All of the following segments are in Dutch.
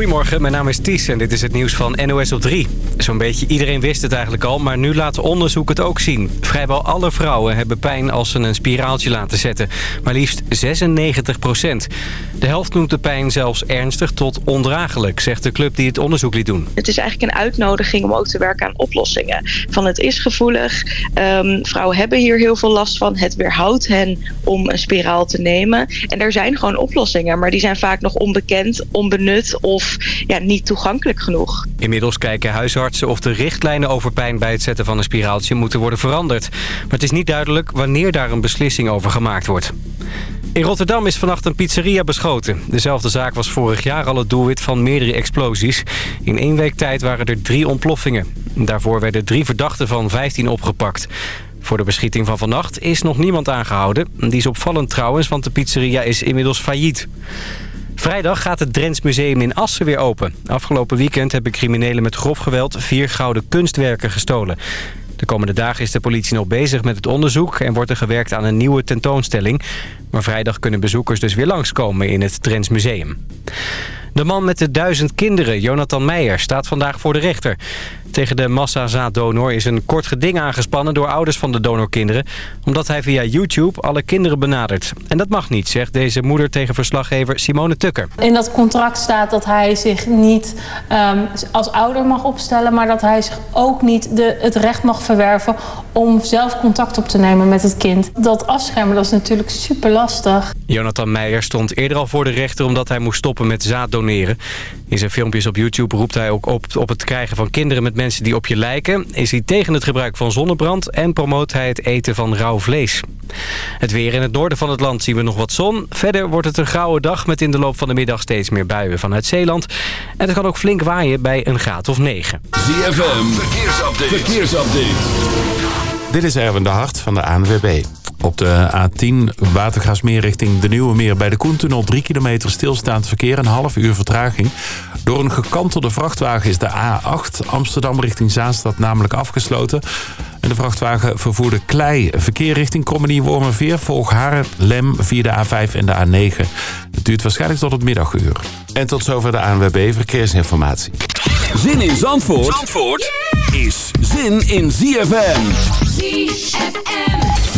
Goedemorgen, mijn naam is Ties en dit is het nieuws van NOS op 3. Zo'n beetje iedereen wist het eigenlijk al, maar nu laat onderzoek het ook zien. Vrijwel alle vrouwen hebben pijn als ze een spiraaltje laten zetten. Maar liefst 96 procent. De helft noemt de pijn zelfs ernstig tot ondraaglijk, zegt de club die het onderzoek liet doen. Het is eigenlijk een uitnodiging om ook te werken aan oplossingen. Van het is gevoelig, um, vrouwen hebben hier heel veel last van. Het weerhoudt hen om een spiraal te nemen. En er zijn gewoon oplossingen, maar die zijn vaak nog onbekend, onbenut of ja, niet toegankelijk genoeg. Inmiddels kijken huisartsen of de richtlijnen over pijn bij het zetten van een spiraaltje moeten worden veranderd. Maar het is niet duidelijk wanneer daar een beslissing over gemaakt wordt. In Rotterdam is vannacht een pizzeria beschoten. Dezelfde zaak was vorig jaar al het doelwit van meerdere explosies. In één week tijd waren er drie ontploffingen. Daarvoor werden drie verdachten van 15 opgepakt. Voor de beschieting van vannacht is nog niemand aangehouden. Die is opvallend trouwens, want de pizzeria is inmiddels failliet. Vrijdag gaat het Drents Museum in Assen weer open. Afgelopen weekend hebben criminelen met grof geweld vier gouden kunstwerken gestolen. De komende dagen is de politie nog bezig met het onderzoek... en wordt er gewerkt aan een nieuwe tentoonstelling. Maar vrijdag kunnen bezoekers dus weer langskomen in het Drents Museum. De man met de duizend kinderen, Jonathan Meijer, staat vandaag voor de rechter. Tegen de massazaaddonor is een kort geding aangespannen door ouders van de donorkinderen... omdat hij via YouTube alle kinderen benadert. En dat mag niet, zegt deze moeder tegen verslaggever Simone Tukker. In dat contract staat dat hij zich niet um, als ouder mag opstellen... maar dat hij zich ook niet de, het recht mag verwerven om zelf contact op te nemen met het kind. Dat afschermen dat is natuurlijk super lastig. Jonathan Meijer stond eerder al voor de rechter omdat hij moest stoppen met zaaddoneren. In zijn filmpjes op YouTube roept hij ook op, op het krijgen van kinderen met mensen die op je lijken. Is hij tegen het gebruik van zonnebrand en promoot hij het eten van rauw vlees. Het weer in het noorden van het land zien we nog wat zon. Verder wordt het een grauwe dag met in de loop van de middag steeds meer buien vanuit Zeeland. En het kan ook flink waaien bij een graad of 9. ZFM, verkeersupdate. verkeersupdate. Dit is Erwin de Hart van de ANWB. Op de A10 Watergasmeer richting de Nieuwe Meer bij de Koentunnel 3 kilometer stilstaand verkeer, een half uur vertraging. Door een gekantelde vrachtwagen is de A8 Amsterdam richting Zaanstad namelijk afgesloten. En de vrachtwagen vervoerde klei. Verkeer richting Krommenie Wormerveer volg Haren, Lem via de A5 en de A9. Het duurt waarschijnlijk tot het middaguur. En tot zover de ANWB Verkeersinformatie. Zin in Zandvoort, Zandvoort is zin in ZFM. ZFM.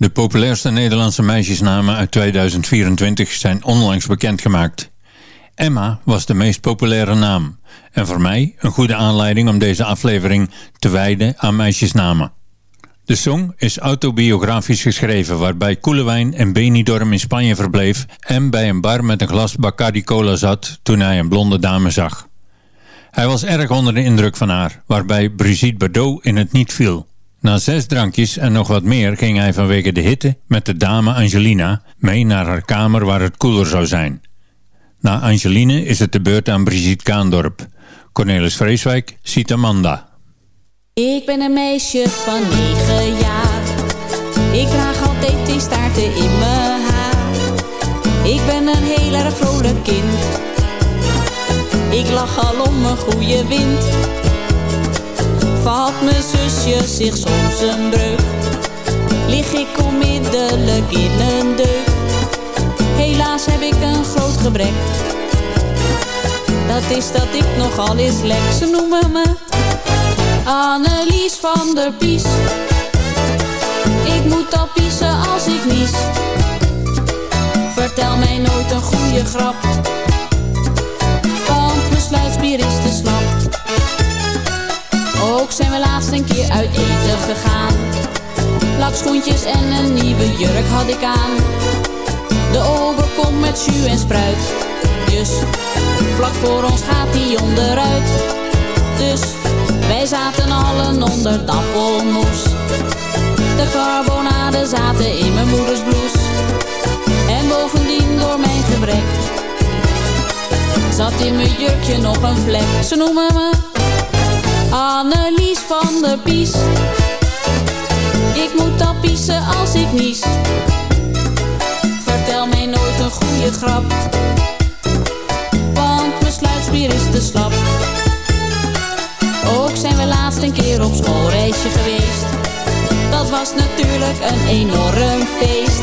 De populairste Nederlandse meisjesnamen uit 2024 zijn onlangs bekendgemaakt. Emma was de meest populaire naam. En voor mij een goede aanleiding om deze aflevering te wijden aan meisjesnamen. De song is autobiografisch geschreven waarbij Koelewijn en Benidorm in Spanje verbleef en bij een bar met een glas Bacardi Cola zat toen hij een blonde dame zag. Hij was erg onder de indruk van haar, waarbij Brigitte Bardot in het niet viel. Na zes drankjes en nog wat meer ging hij vanwege de hitte met de dame Angelina mee naar haar kamer waar het koeler zou zijn. Na Angeline is het de beurt aan Brigitte Kaandorp. Cornelis Vreeswijk ziet Amanda. Ik ben een meisje van negen jaar. Ik draag altijd die staarten in mijn haar. Ik ben een heel erg vrolijk kind. Ik lach al om een goede wind. Valt mijn zusje zich soms een breuk. Lig ik onmiddellijk in een deuk. Helaas heb ik een groot gebrek. Dat is dat ik nogal eens lek. Ze noemen me Annelies van der Pies. Ik moet al piezen als ik nies. Vertel mij nooit een goede grap. Want mijn sluitspier is te slap. Ook zijn we laatst een keer uit eten gegaan. Lakschoentjes en een nieuwe jurk had ik aan. De ober komt met jus en spruit. Dus vlak voor ons gaat die onderuit. Dus wij zaten allen onder dappelmoes. De carbonade zaten in mijn moeders blouse. En bovendien door mijn gebrek zat in mijn jurkje nog een vlek. Ze noemen me Annelies van der Pies. Ik moet al piezen als ik nies. Vertel mij nooit een goede grap. Want mijn sluitspier is te slap. Ook zijn we laatst een keer op schoolreisje geweest. Dat was natuurlijk een enorm feest.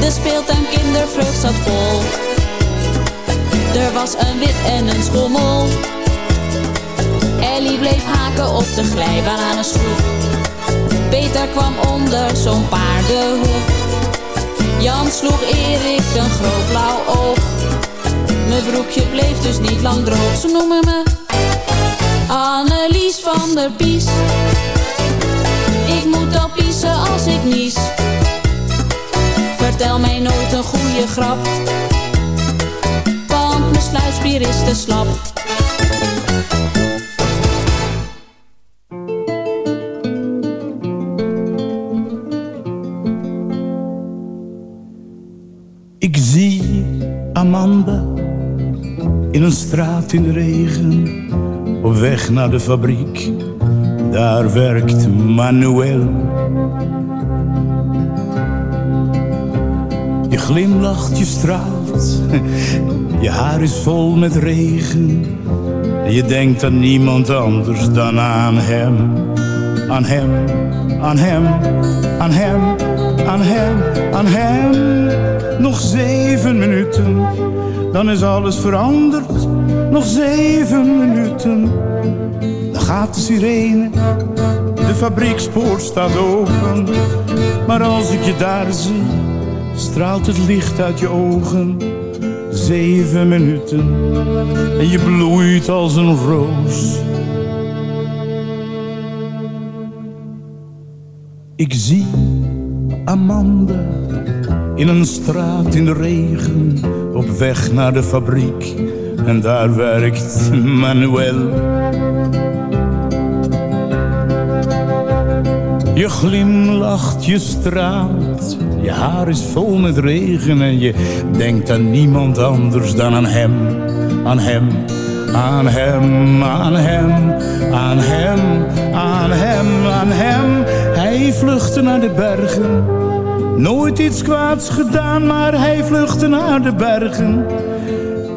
De speeltuin kindervreugd zat vol. Er was een wit en een schommel. Ellie bleef haken op de glijbaan aan een schroef. Peter kwam onder zo'n paardenhoef. Jan sloeg Erik een groot blauw oog. Mijn broekje bleef dus niet lang droog. Ze noemen me Annelies van der Pies. Ik moet al piezen als ik nies. Vertel mij nooit een goede grap. Want mijn sluitspier is te slap. In een straat in regen, op weg naar de fabriek. Daar werkt Manuel. Je glimlacht, je straalt, je haar is vol met regen. En je denkt aan niemand anders dan aan hem, aan hem, aan hem, aan hem, aan hem, aan hem. Nog zeven minuten, dan is alles veranderd. Nog zeven minuten, dan gaat de sirene. De fabriekspoort staat open. Maar als ik je daar zie, straalt het licht uit je ogen. Zeven minuten, en je bloeit als een roos. Ik zie Amanda in een straat in de regen, op weg naar de fabriek. En daar werkt Manuel. Je glimlacht, je straalt, je haar is vol met regen en je denkt aan niemand anders dan aan hem, aan hem, aan hem, aan hem, aan hem, aan hem, aan hem. Hij vluchtte naar de bergen Nooit iets kwaads gedaan, maar hij vluchtte naar de bergen.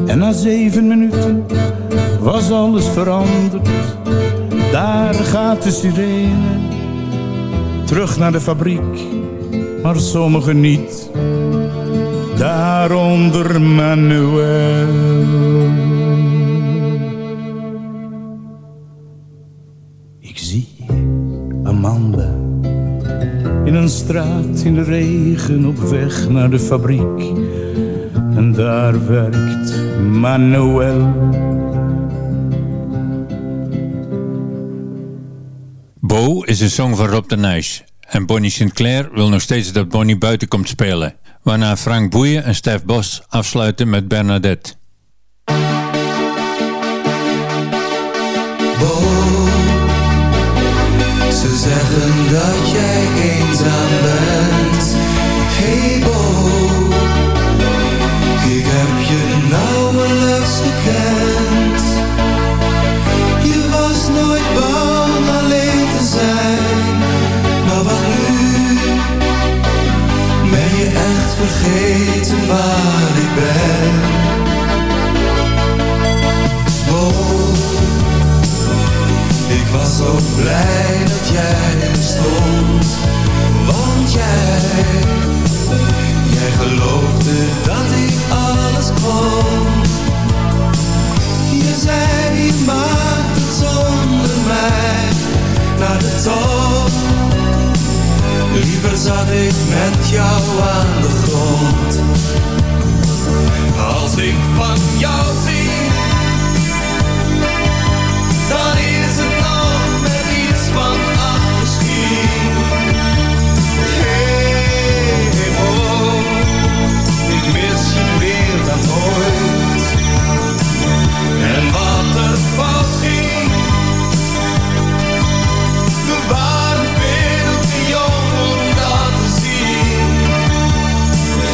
En na zeven minuten was alles veranderd. Daar gaat de sirene terug naar de fabriek, maar sommigen niet. Daaronder Manuel. Een straat in de regen op weg naar de fabriek. En daar werkt Manuel. Bo is een song van Rob de Nijs. En Bonnie Sinclair wil nog steeds dat Bonnie buiten komt spelen. Waarna Frank Boeien en Stef Bos afsluiten met Bernadette. Bo, ze zeggen dat jij zo blij dat jij er stond, want jij, jij geloofde dat ik alles kon. Je zei je zonder mij naar de top. Liever zat ik met jou aan de grond. Als ik van jou zie dan ooit. En wat er fout ging, we waren veel te jong om dat te zien.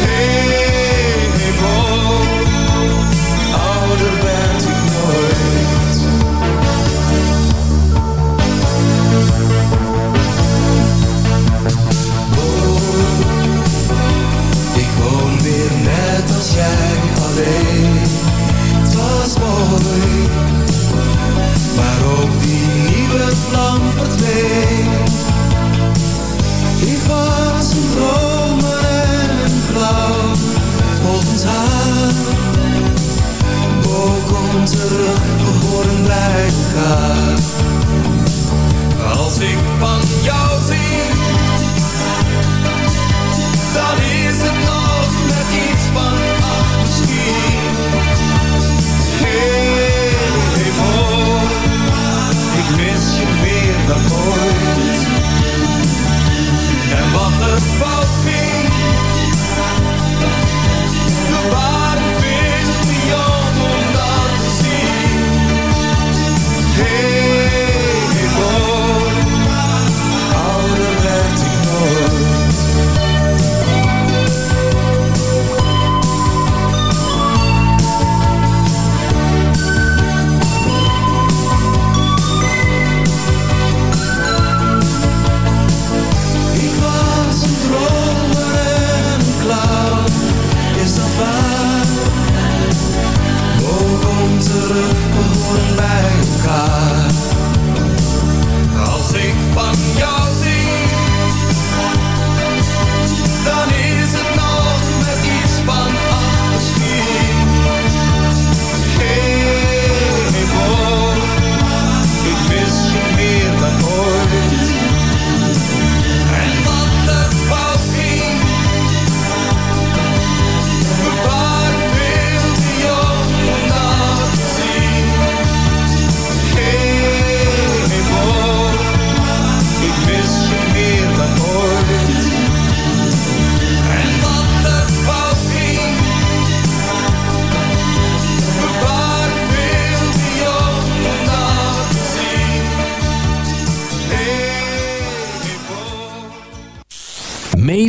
Hey, Bo, ouder werd ik nooit. Ik woon weer net als jij alleen. Het was mooi, maar ook die nieuwe vlam verdween.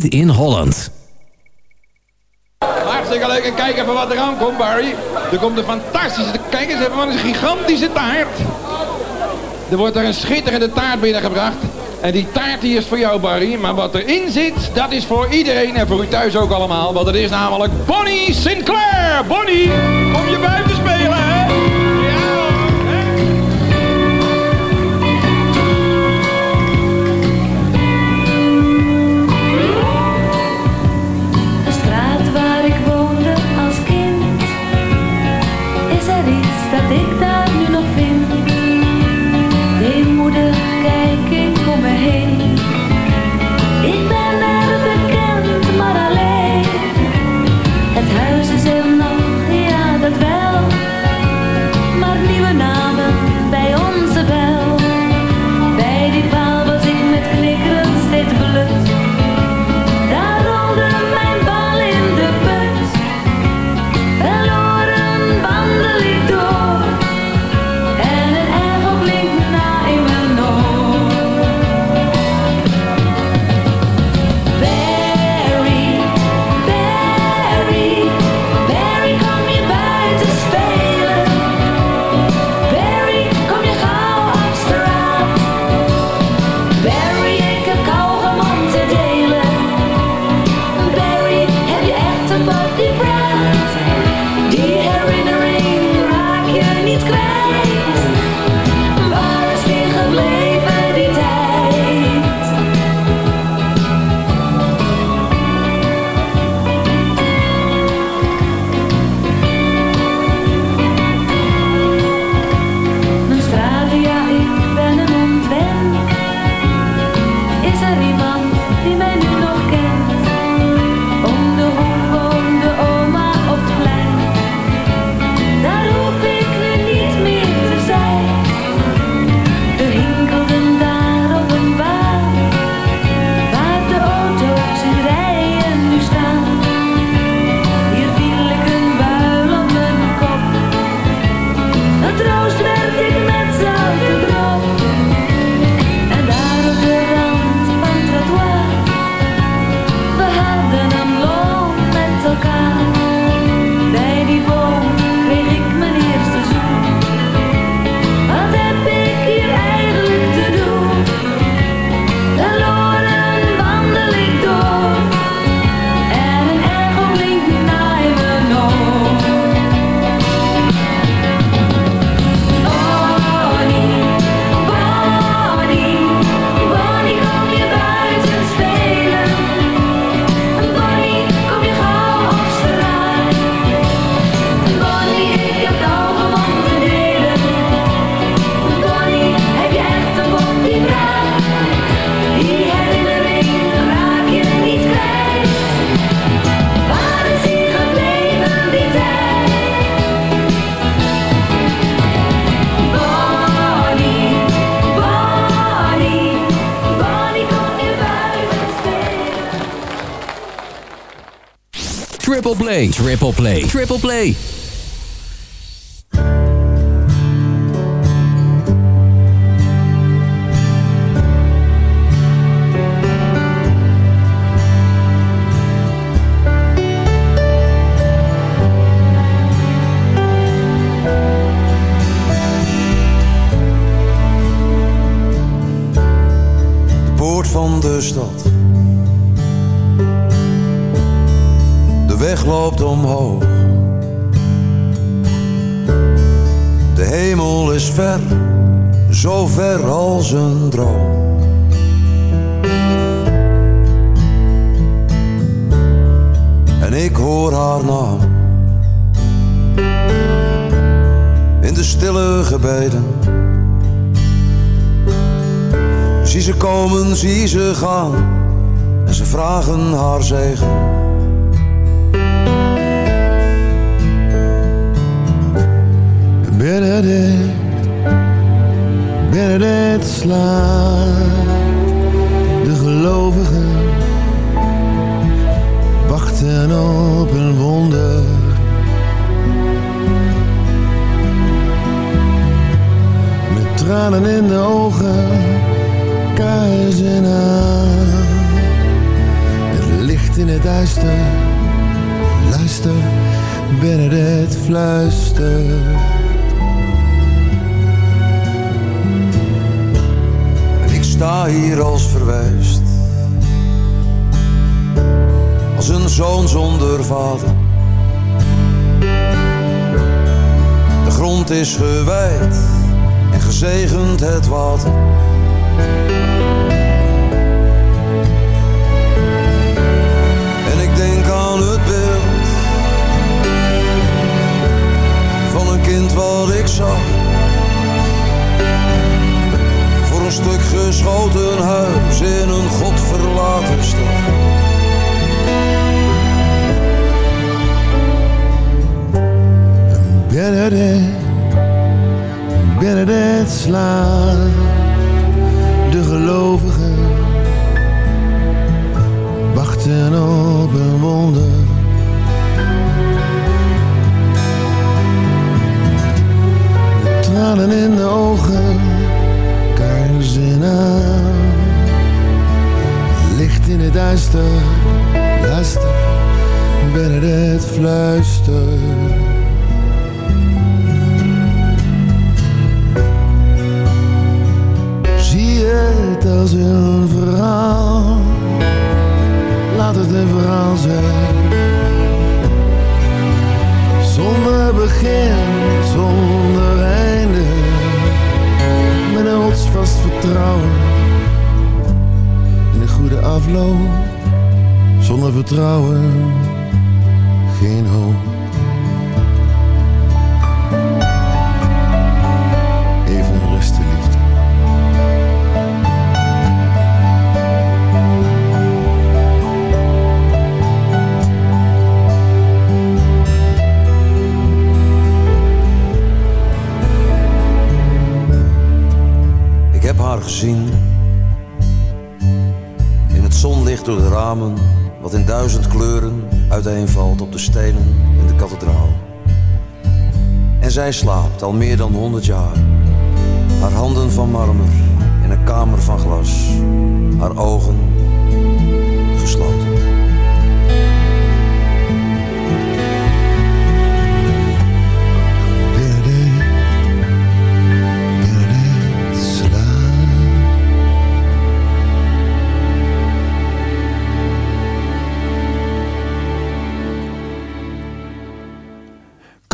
In Holland. Hartstikke leuk. En kijk even wat er aankomt, Barry. Er komt een fantastische... Kijk eens even wat een gigantische taart. Er wordt er een schitterende taart binnengebracht. En die taart die is voor jou, Barry. Maar wat erin zit, dat is voor iedereen en voor u thuis ook allemaal. Want het is namelijk Bonnie Sinclair. Bonnie, kom je buiten spelen, Triple Play. Triple Play. Van de stad. Zie ze gaan. En ze vragen haar zegen. Benedict, Benedict slaat de gelovigen wachten op een wonder. Met tranen in de ogen, kuizen aan. Het licht in het duister, luister, Benedict fluistert. En ik sta hier als verwijst. Als een zoon zonder vader. De grond is gewijd en gezegend het water. Benedict al meer dan honderd jaar. Haar handen van marmer in een kamer van glas. Haar ogen gesloten.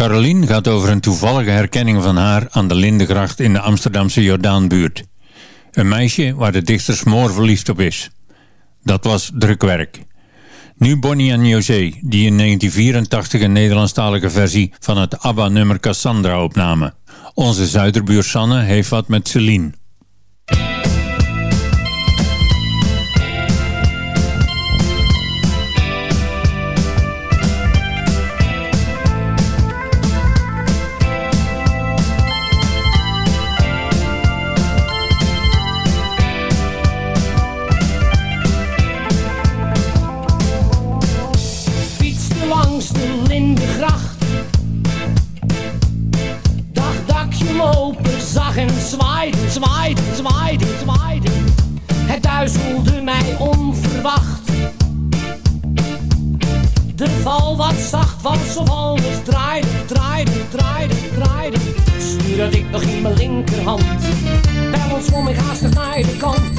Caroline gaat over een toevallige herkenning van haar aan de Lindegracht in de Amsterdamse Jordaanbuurt. Een meisje waar de dichter smoor verliefd op is. Dat was drukwerk. Nu Bonnie en José, die in 1984 een Nederlandstalige versie van het ABBA-nummer Cassandra opnamen. Onze zuiderbuur Sanne heeft wat met Celine. nog in mijn linkerhand. Bij ons om ik haastig naar de kant.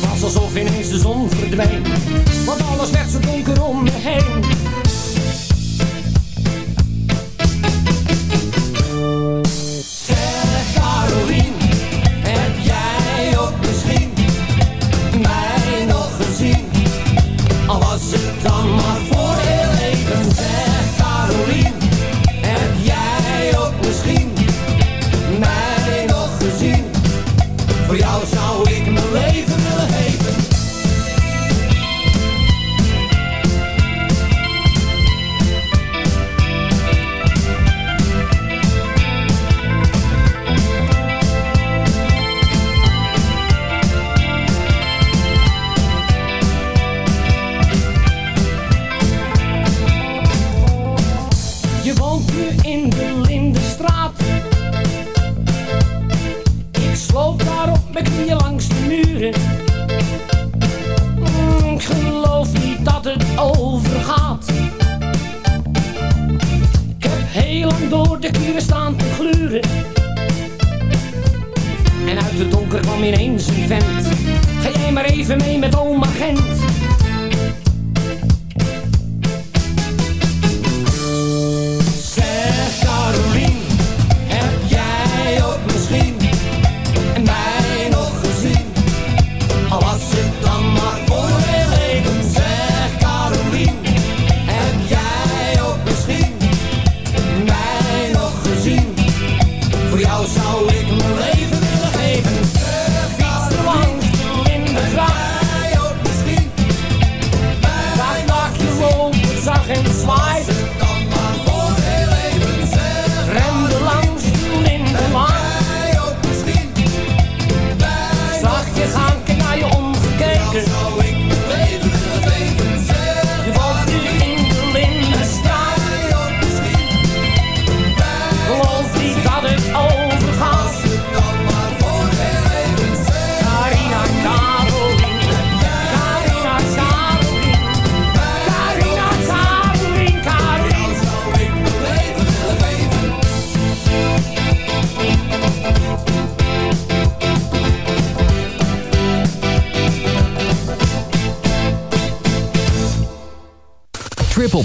Was alsof ineens de zon verdwijnt.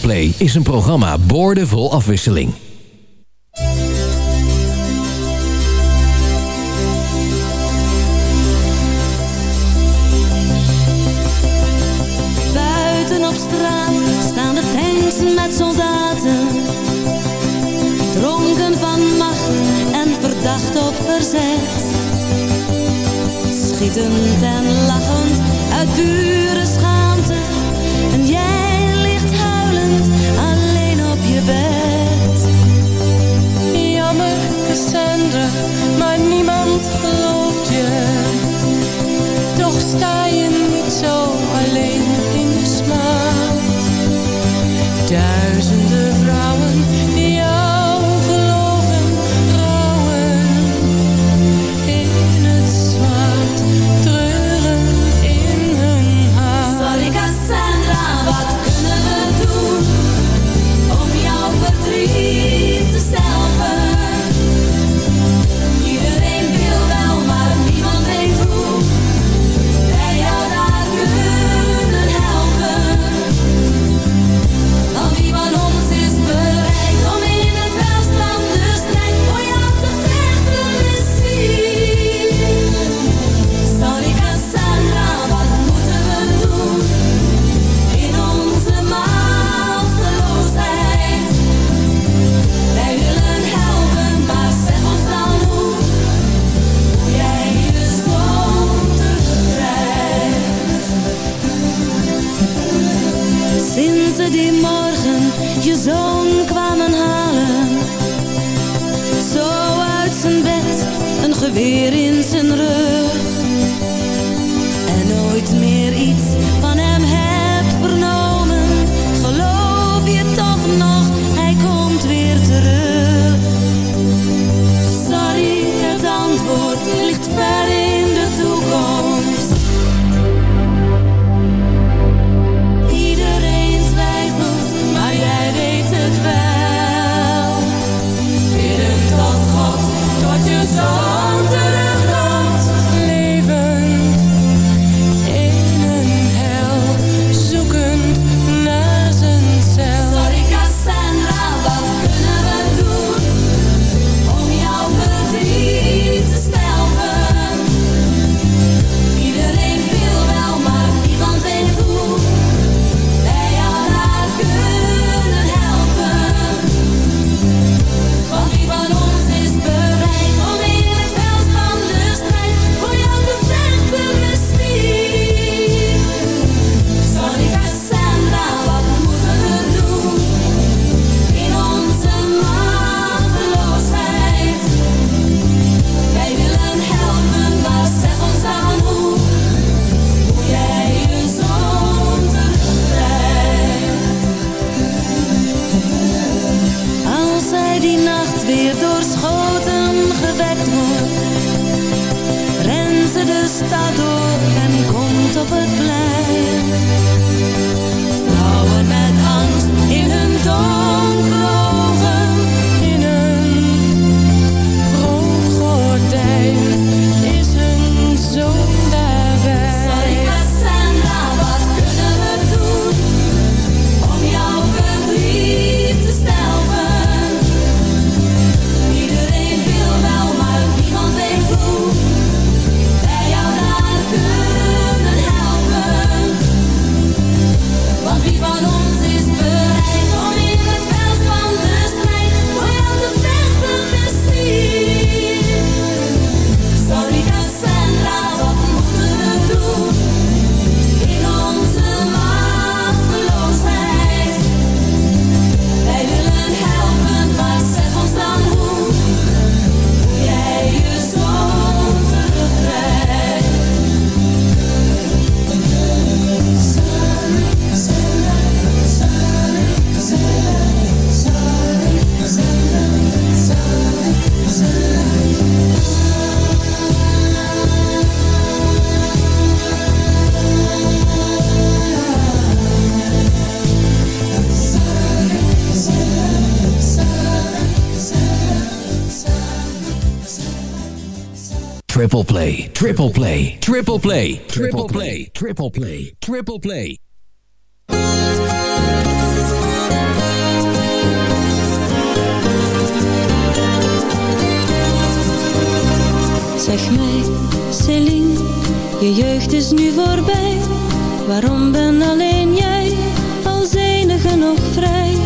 Play is een programma boordevol afwisseling. duizenden vrouwen die Triple play, triple play, triple play, triple play, triple play, triple play. Zeg mij, Selin, je jeugd is nu voorbij. Waarom ben alleen jij als enige nog vrij?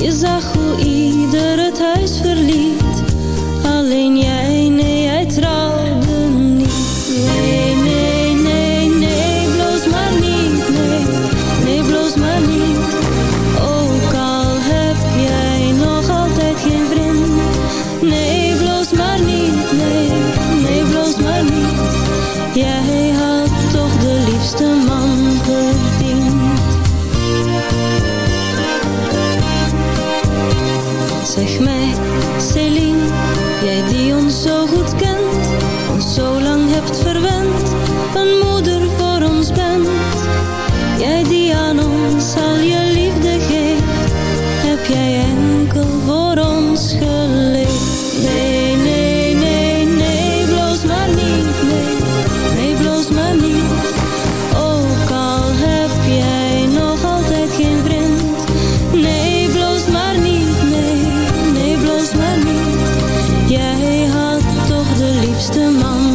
Je zag hoe ieder het huis verliet, alleen jij liefste man.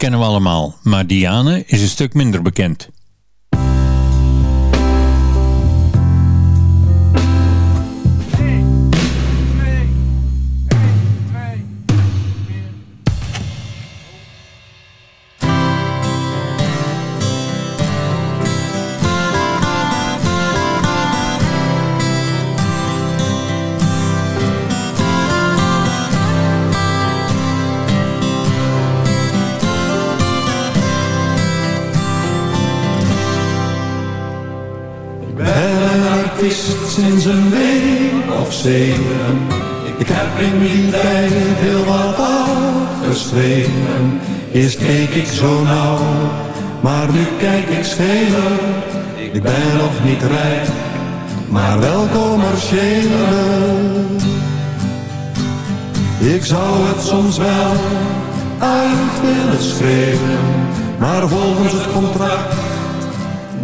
Kennen we allemaal, maar Diane is een stuk minder bekend. Ik heb in die tijd heel wat afgeschreven. Eerst keek ik zo nauw, maar nu kijk ik scheler. Ik ben nog niet rijk, maar wel commerciëler. Ik zou het soms wel uit willen schreeuwen, maar volgens het contract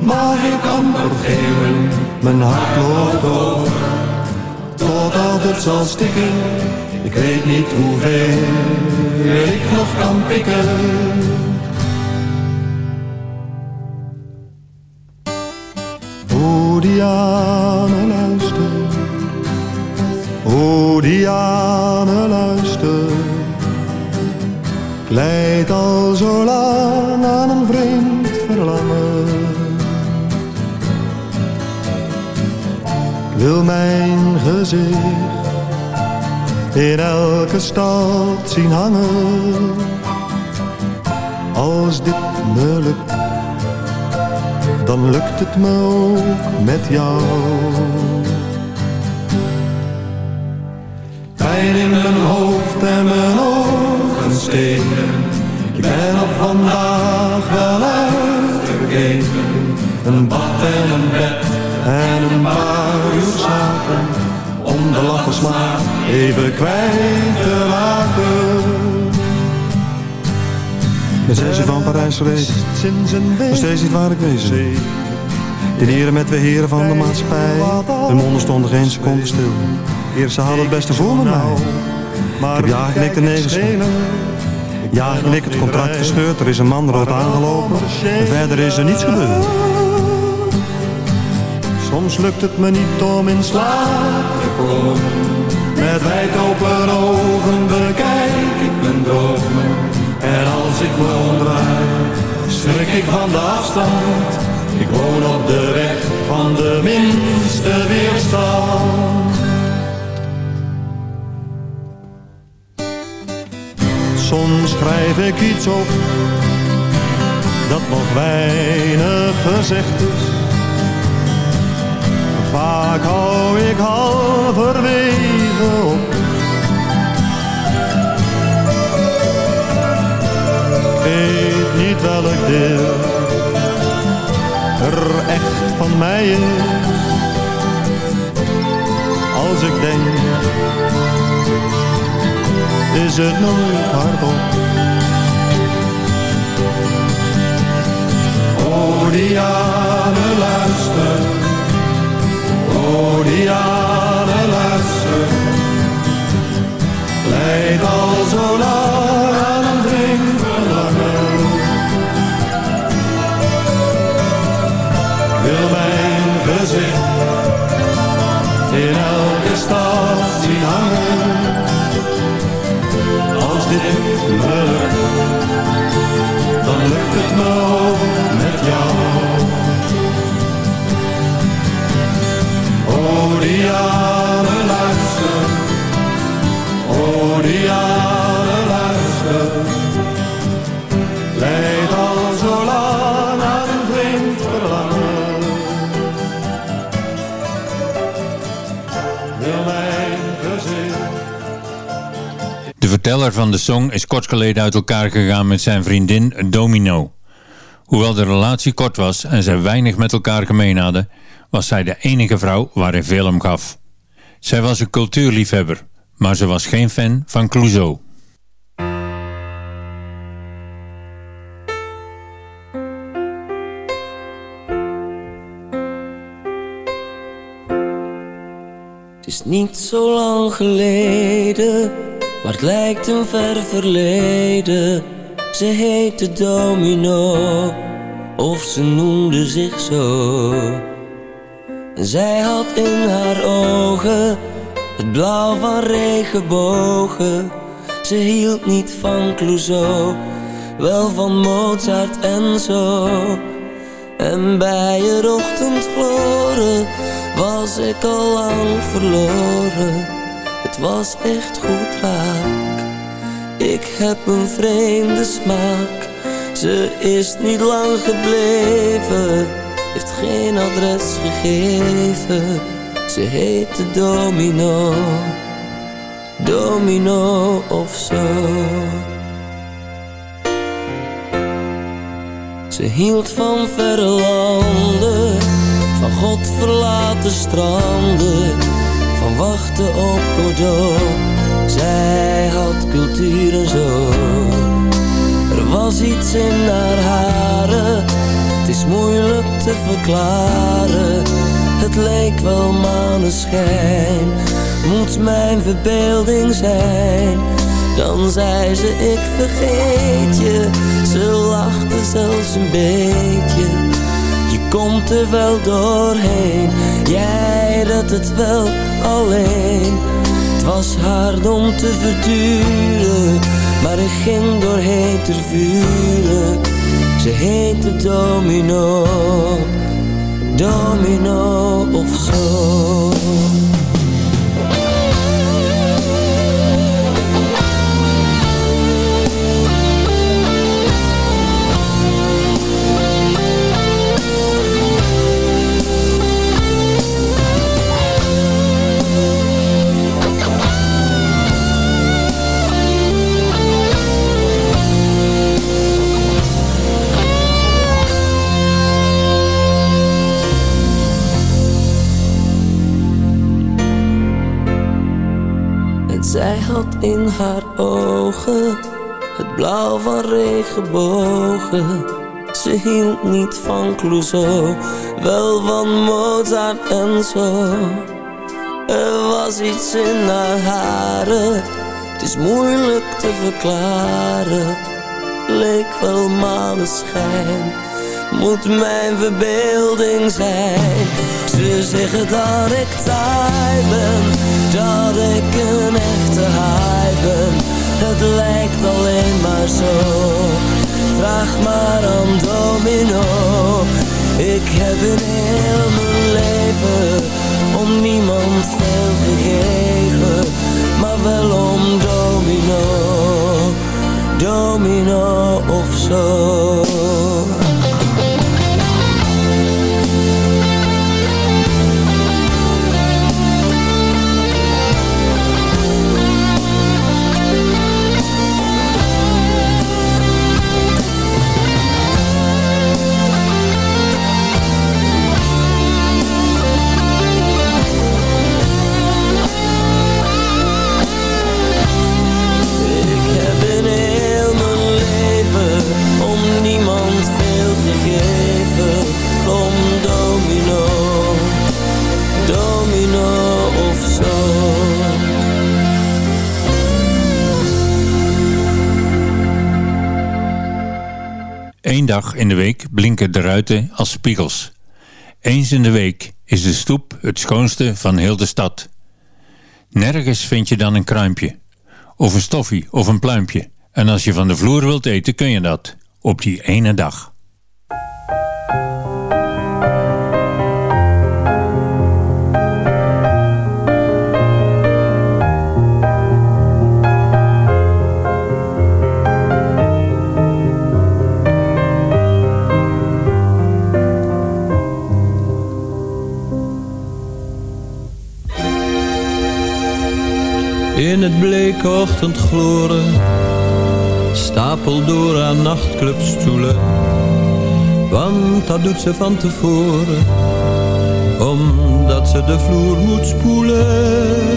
mag ik amper geven. Mijn hart loopt over, totdat het zal stikken. Ik weet niet hoeveel ik nog kan pikken. O Diane, luister. O Diane, luister. Leid al zo lang aan een vreemd verlangen. Wil mijn gezicht in elke stad zien hangen. Als dit me lukt, dan lukt het me ook met jou. Pijn in mijn hoofd en mijn ogen steken. Ik ben op vandaag wel uitgekeken. Een bad en een bed en een paar uur slapen. Om de lachensmaak even kwijt te raken. Ik ben zes uur van Parijs geweest, nog steeds niet waar ik wezen. Dineren met de heren van de maatschappij, hun monden stonden geen seconde stil. Eerst ze hadden het beste voor met mij. Ik heb ja geknikt en nee. Ja geknikt, het contract verscheurd, er is een man rood aangelopen. En verder is er niets gebeurd. Soms lukt het me niet om in slaap te komen. Met wijd open ogen bekijk ik mijn dromen. En als ik me omdraai, schrik ik van de afstand. Ik woon op de weg van de minste weerstand. Soms schrijf ik iets op dat nog weinig gezegd is. Vaak hou ik halverwege op. Weet niet welk deel er echt van mij is. Als ik denk, is het nooit hardop. O Diane, luister. O Diane, luister. Leid al zo lang aan een vreemd verlangen. Wil mijn gezicht in elke stad zien hangen. Als dit me lukt, dan lukt het me Van de song is kort geleden uit elkaar gegaan met zijn vriendin Domino. Hoewel de relatie kort was en zij weinig met elkaar gemeen hadden, was zij de enige vrouw waar hij veel om gaf. Zij was een cultuurliefhebber, maar ze was geen fan van Clouseau. Het is niet zo lang geleden, maar het lijkt een ver verleden. Ze heette Domino, of ze noemde zich zo. Zij had in haar ogen het blauw van regenbogen. Ze hield niet van Clouseau, wel van Mozart en zo. En bij het ochtendgloren was ik al lang verloren. Het was echt goed raak. Ik heb een vreemde smaak. Ze is niet lang gebleven, heeft geen adres gegeven. Ze heette Domino, Domino of zo. Ze hield van verre landen, van God verlaten stranden, van wachten op Godot. Zij had cultuur en zo. Er was iets in haar haren, het is moeilijk te verklaren. Het leek wel maneschijn, moet mijn verbeelding zijn. Dan zei ze ik vergeet je Ze lachte zelfs een beetje Je komt er wel doorheen Jij redt het wel alleen. Het was hard om te verduren Maar ik ging doorheen ter vuren. Ze heette Domino Domino of zo had in haar ogen het blauw van regenbogen. Ze hield niet van Clouseau, wel van Mozart en zo. Er was iets in haar haren, het is moeilijk te verklaren. Leek wel maneschijn, moet mijn verbeelding zijn. Ze zeggen dat ik taai ben, dat ik een echte haai ben. Het lijkt alleen maar zo, vraag maar aan Domino. Ik heb in heel mijn leven om niemand veel gegeven, maar wel om Domino, Domino of zo. Dag in de week blinken de ruiten als spiegels. Eens in de week is de stoep het schoonste van heel de stad. Nergens vind je dan een kruimpje, of een stoffie of een pluimpje. En als je van de vloer wilt eten kun je dat, op die ene dag. In het bleke ochtendgloren Stapel door aan nachtclubstoelen Want dat doet ze van tevoren omdat ze de vloer moet spoelen.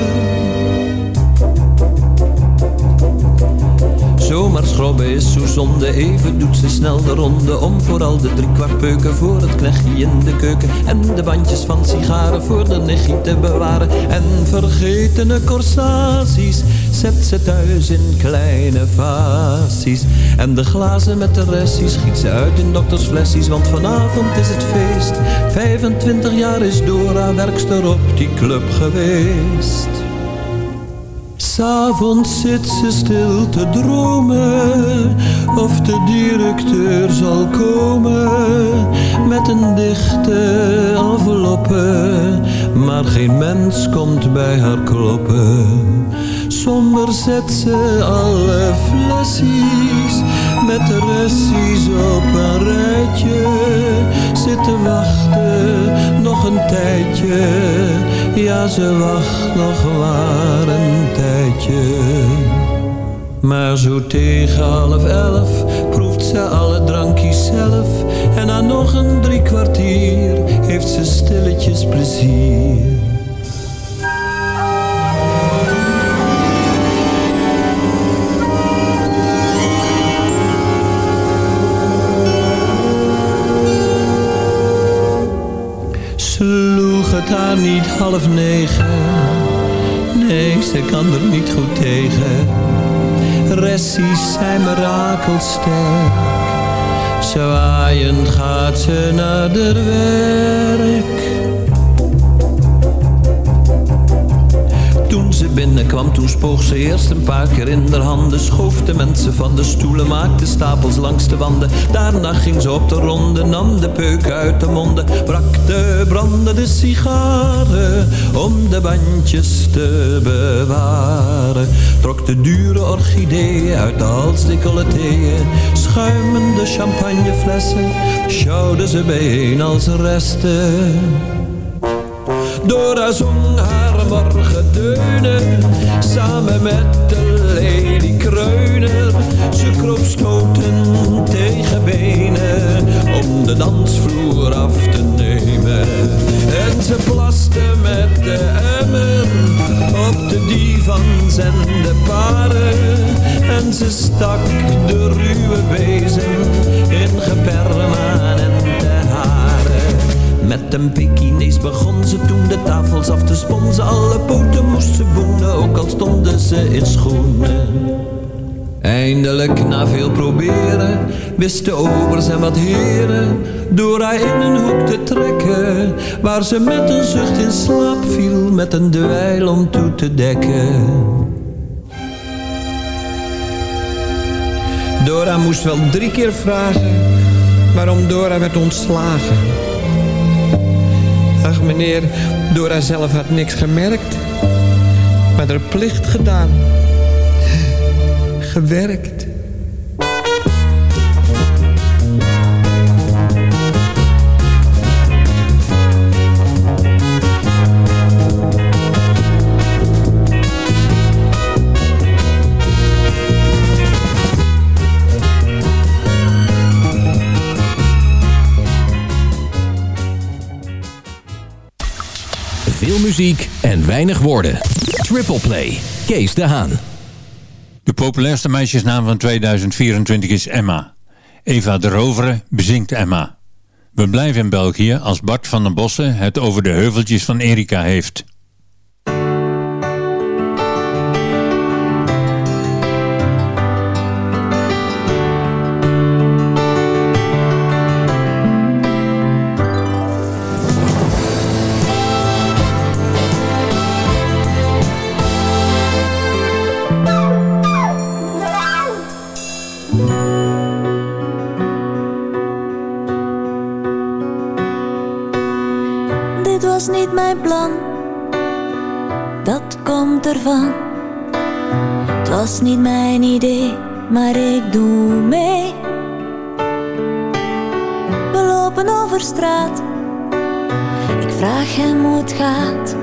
Schrobben is zo zonde, even doet ze snel de ronde Om vooral de drie kwart peuken voor het knechtje in de keuken En de bandjes van sigaren voor de nichtje te bewaren. En vergetene corsaties zet ze thuis in kleine vaasjes. En de glazen met de resties schiet ze uit in doktersflessies Want vanavond is het feest, 25 jaar is Dora werkster op die club geweest S'avonds zit ze stil te dromen Of de directeur zal komen Met een dichte enveloppe. Maar geen mens komt bij haar kloppen. Somber zet ze alle flessies Met de resties op een rijtje. Zit te wachten nog een tijdje Ja, ze wacht nog maar een tijdje. Maar zo tegen half elf proeft ze alle drankjes zelf. En na nog een drie kwartier heeft ze stilletjes plezier Haar niet half negen. Nee, ze kan er niet goed tegen. Ressies zijn mirakelsterk. Zwaaiend gaat ze naar de werk binnenkwam, toen spoog ze eerst een paar keer in haar handen Schoof de mensen van de stoelen, maakte stapels langs de wanden. Daarna ging ze op de ronde, nam de peuk uit de monden Brak de brandende sigaren om de bandjes te bewaren. Trok de dure orchideeën uit de halsdecolleteeën Schuimende champagneflessen sjouwde ze bijeen als resten Dora zong haar morgendeunen Samen met de lady kreuner Ze kroop stoten tegen benen Om de dansvloer af te nemen. En ze plaste met de emmer Op de divans en de paren. En ze stak de ruwe bezem In haren met een Pekinees begon ze toen de tafels af te sponsen. Alle poten moest ze boenen, ook al stonden ze in schoenen. Eindelijk, na veel proberen, wisten obers en wat heren... door in een hoek te trekken... waar ze met een zucht in slaap viel... met een dweil om toe te dekken. Dora moest wel drie keer vragen... waarom Dora werd ontslagen... Ach meneer, Dora zelf had niks gemerkt. Maar haar plicht gedaan. Gewerkt. Veel muziek en weinig woorden. Triple Play, Kees de Haan. De populairste meisjesnaam van 2024 is Emma. Eva de Rovere bezingt Emma. We blijven in België als Bart van den Bossen het over de heuveltjes van Erika heeft. Plan, dat komt ervan. Het was niet mijn idee, maar ik doe mee. We lopen over straat, ik vraag hem hoe het gaat.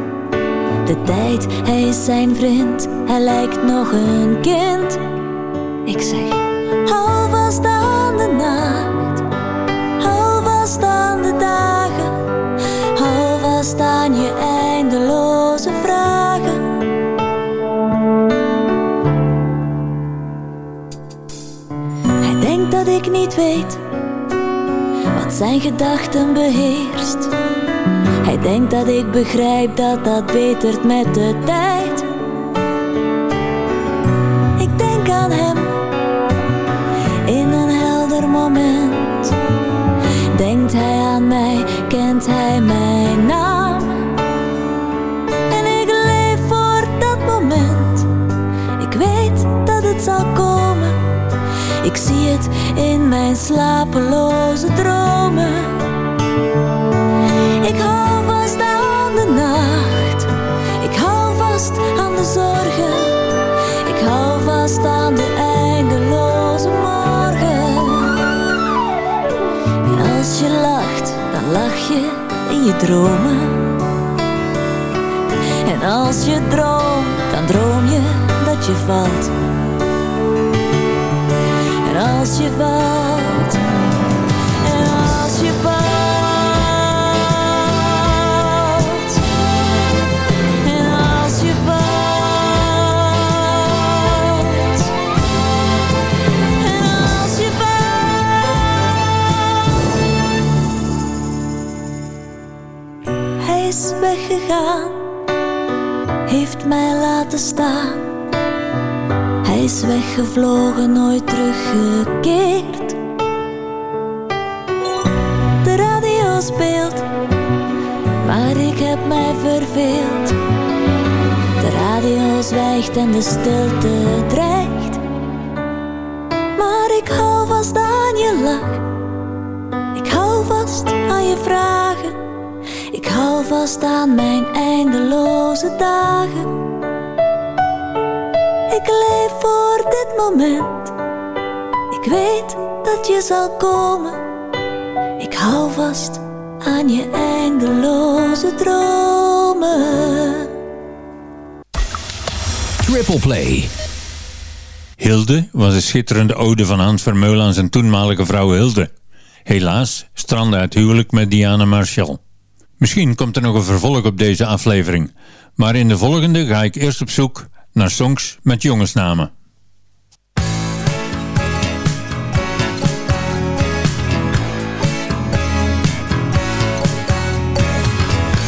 De tijd, hij is zijn vriend, hij lijkt nog een kind. Ik zeg, hou vast aan de nacht, weet wat zijn gedachten beheerst. Hij denkt dat ik begrijp dat dat betert met de tijd. Slapeloze dromen. Ik hou vast aan de nacht. Ik hou vast aan de zorgen. Ik hou vast aan de eindeloze morgen. En als je lacht, dan lach je in je dromen. En als je droomt, dan droom je dat je valt. En als je valt, is weggegaan, heeft mij laten staan. Hij is weggevlogen, nooit teruggekeerd. De radio speelt, maar ik heb mij verveeld. De radio zwijgt en de stilte dreigt. Maar ik hou vast aan je lach. Ik hou vast aan je vragen. Ik hou vast aan mijn eindeloze dagen. Ik leef voor dit moment. Ik weet dat je zal komen. Ik hou vast aan je eindeloze dromen. Triple Play. Hilde was een schitterende ode van Hans Vermeulen aan zijn toenmalige vrouw Hilde. Helaas strandde het huwelijk met Diana Marshall. Misschien komt er nog een vervolg op deze aflevering. Maar in de volgende ga ik eerst op zoek naar songs met jongensnamen.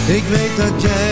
Ik weet dat jij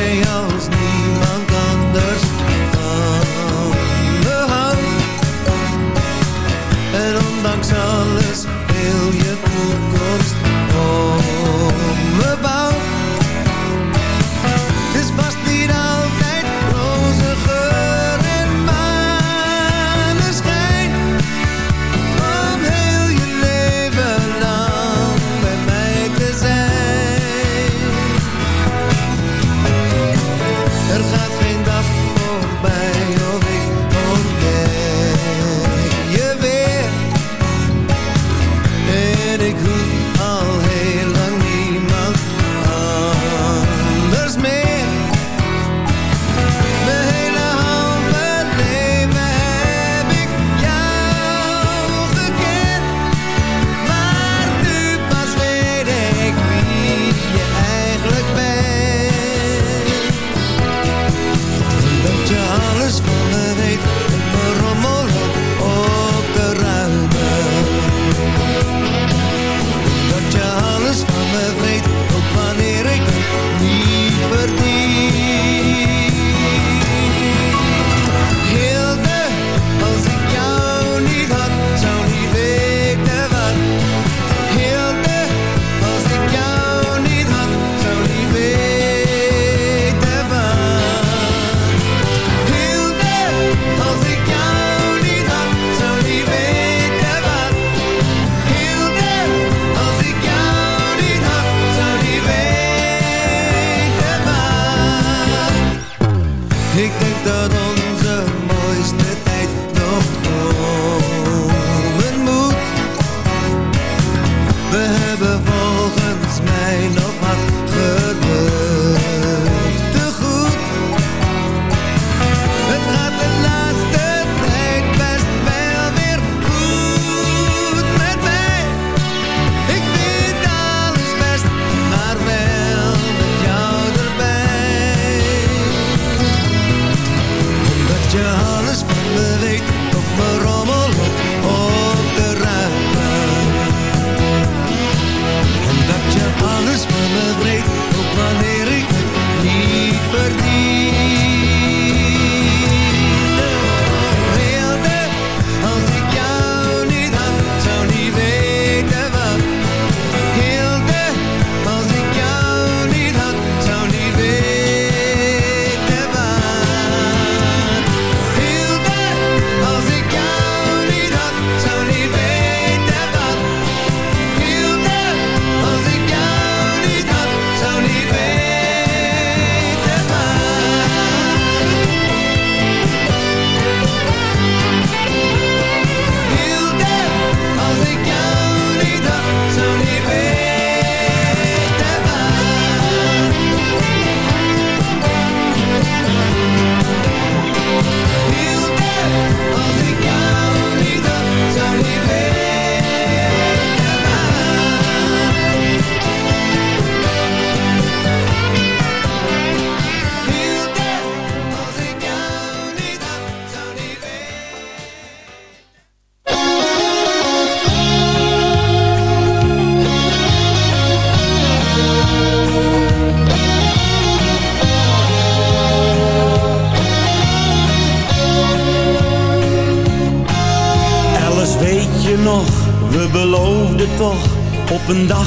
dag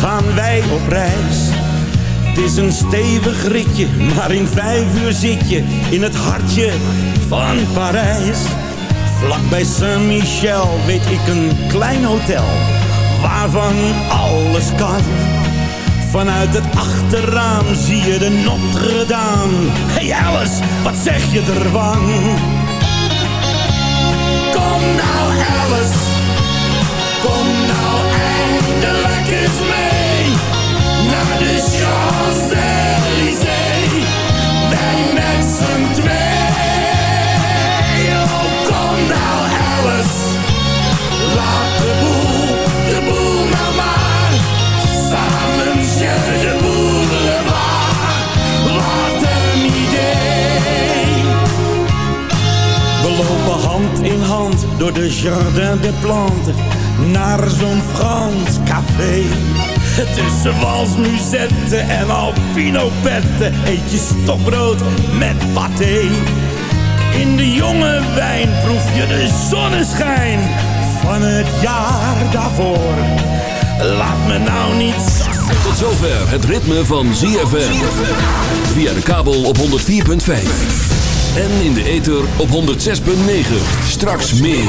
gaan wij op reis. Het is een stevig ritje, maar in vijf uur zit je in het hartje van Parijs. Vlak bij Saint-Michel weet ik een klein hotel, waarvan alles kan. Vanuit het achterraam zie je de Notre Dame. Hey Alice, wat zeg je ervan? Kom nou Alice, door de Jardin des Plantes naar zo'n Frans café. Tussen walsmuzetten en alpinopetten eet je stokbrood met paté. In de jonge wijn proef je de zonneschijn van het jaar daarvoor. Laat me nou niet zakken. Tot zover het ritme van ZFM. Via de kabel op 104.5. En in de ether op 106.9. Straks meer.